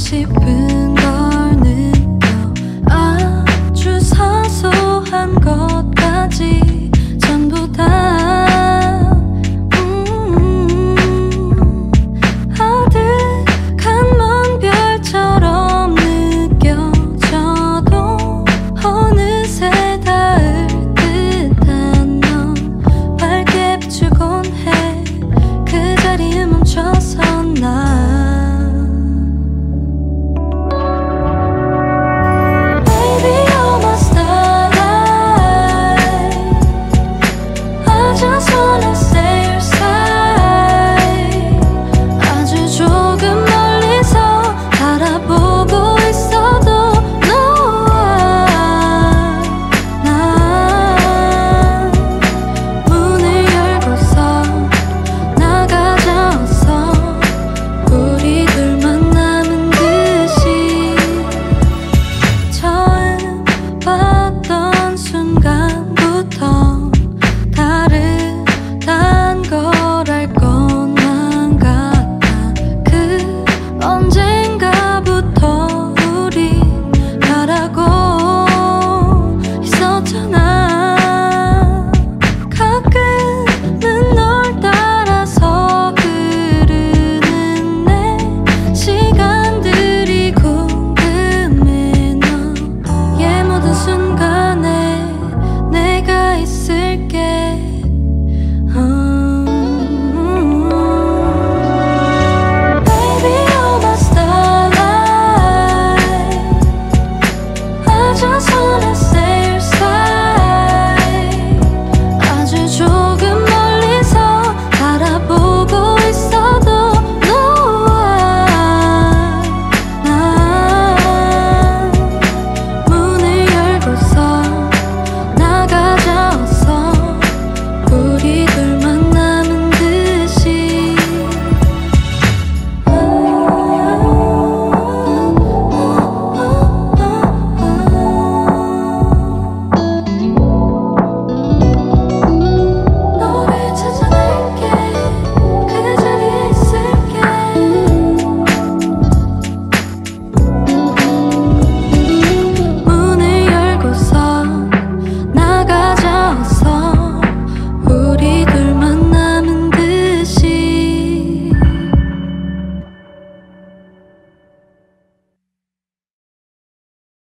gossip